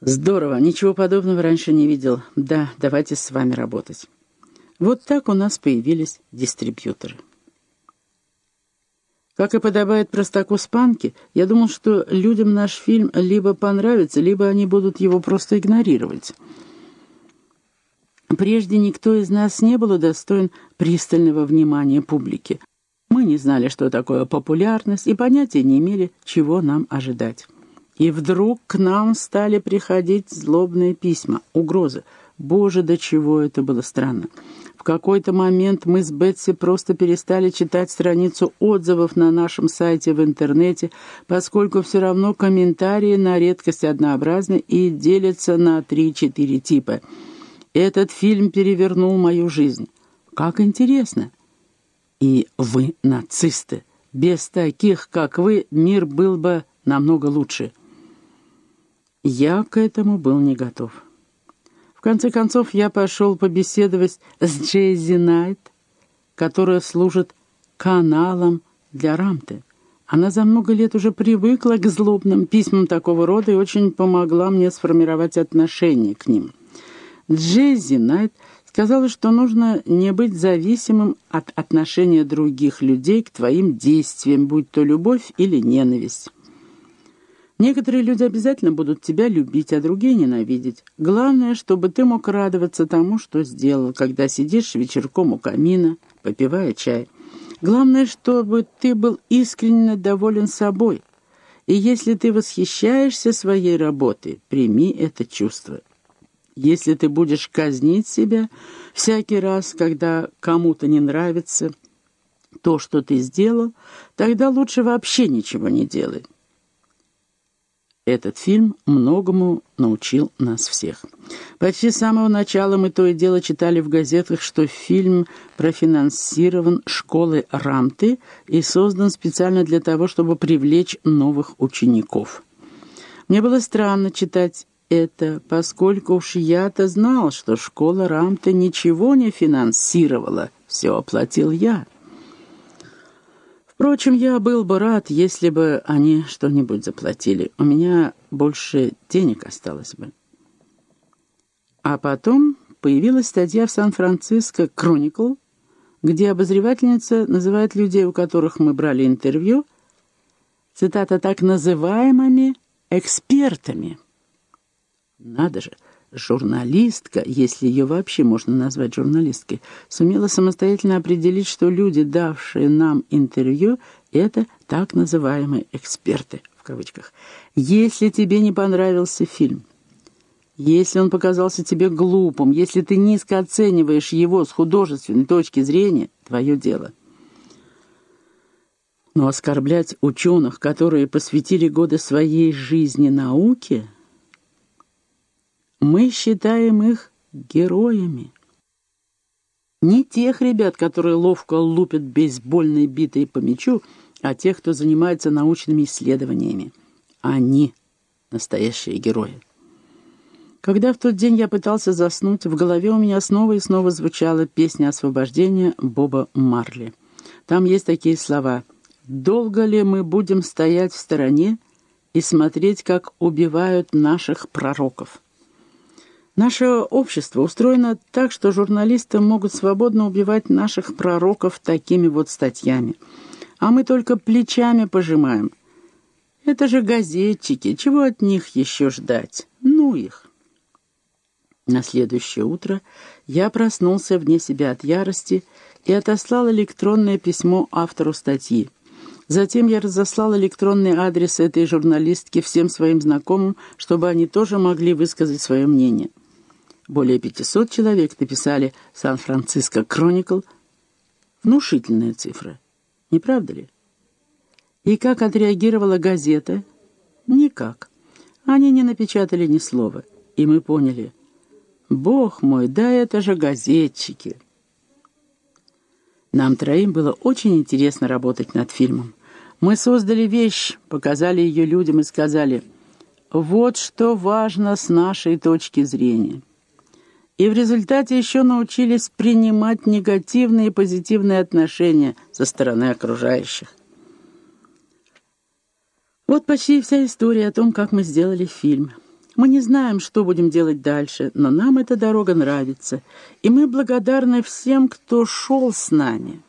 Здорово, ничего подобного раньше не видел. Да, давайте с вами работать. Вот так у нас появились дистрибьюторы. Как и подобает простаку Спанки, я думал, что людям наш фильм либо понравится, либо они будут его просто игнорировать. Прежде никто из нас не был удостоен пристального внимания публики. Мы не знали, что такое популярность, и понятия не имели, чего нам ожидать. И вдруг к нам стали приходить злобные письма, угрозы. Боже, до чего это было странно. В какой-то момент мы с Бетси просто перестали читать страницу отзывов на нашем сайте в интернете, поскольку все равно комментарии на редкость однообразны и делятся на три-четыре типа. Этот фильм перевернул мою жизнь. Как интересно. И вы нацисты. Без таких, как вы, мир был бы намного лучше. Я к этому был не готов. В конце концов, я пошел побеседовать с Джейзи Найт, которая служит каналом для Рамты. Она за много лет уже привыкла к злобным письмам такого рода и очень помогла мне сформировать отношение к ним. Джейзи Найт сказала, что нужно не быть зависимым от отношения других людей к твоим действиям, будь то любовь или ненависть. Некоторые люди обязательно будут тебя любить, а другие ненавидеть. Главное, чтобы ты мог радоваться тому, что сделал, когда сидишь вечерком у камина, попивая чай. Главное, чтобы ты был искренне доволен собой. И если ты восхищаешься своей работой, прими это чувство. Если ты будешь казнить себя всякий раз, когда кому-то не нравится то, что ты сделал, тогда лучше вообще ничего не делай. Этот фильм многому научил нас всех. Почти с самого начала мы то и дело читали в газетах, что фильм профинансирован школой Рамты и создан специально для того, чтобы привлечь новых учеников. Мне было странно читать это, поскольку уж я-то знал, что школа Рамты ничего не финансировала, все оплатил я. Впрочем, я был бы рад, если бы они что-нибудь заплатили. У меня больше денег осталось бы. А потом появилась статья в Сан-Франциско «Кроникл», где обозревательница называет людей, у которых мы брали интервью, цитата, «так называемыми экспертами». Надо же, журналистка, если ее вообще можно назвать журналисткой, сумела самостоятельно определить, что люди, давшие нам интервью, это так называемые «эксперты», в кавычках. Если тебе не понравился фильм, если он показался тебе глупым, если ты низко оцениваешь его с художественной точки зрения, твое дело. Но оскорблять ученых, которые посвятили годы своей жизни науке – мы считаем их героями. Не тех ребят, которые ловко лупят бейсбольной битой по мячу, а тех, кто занимается научными исследованиями. Они — настоящие герои. Когда в тот день я пытался заснуть, в голове у меня снова и снова звучала песня освобождения Боба Марли. Там есть такие слова «Долго ли мы будем стоять в стороне и смотреть, как убивают наших пророков?» Наше общество устроено так, что журналисты могут свободно убивать наших пророков такими вот статьями. А мы только плечами пожимаем. Это же газетчики, чего от них еще ждать? Ну их. На следующее утро я проснулся вне себя от ярости и отослал электронное письмо автору статьи. Затем я разослал электронный адрес этой журналистки всем своим знакомым, чтобы они тоже могли высказать свое мнение. Более 500 человек написали «Сан-Франциско Кроникл». Внушительная цифра, не правда ли? И как отреагировала газета? Никак. Они не напечатали ни слова. И мы поняли. Бог мой, да это же газетчики. Нам троим было очень интересно работать над фильмом. Мы создали вещь, показали ее людям и сказали, вот что важно с нашей точки зрения и в результате еще научились принимать негативные и позитивные отношения со стороны окружающих. Вот почти вся история о том, как мы сделали фильм. Мы не знаем, что будем делать дальше, но нам эта дорога нравится, и мы благодарны всем, кто шел с нами.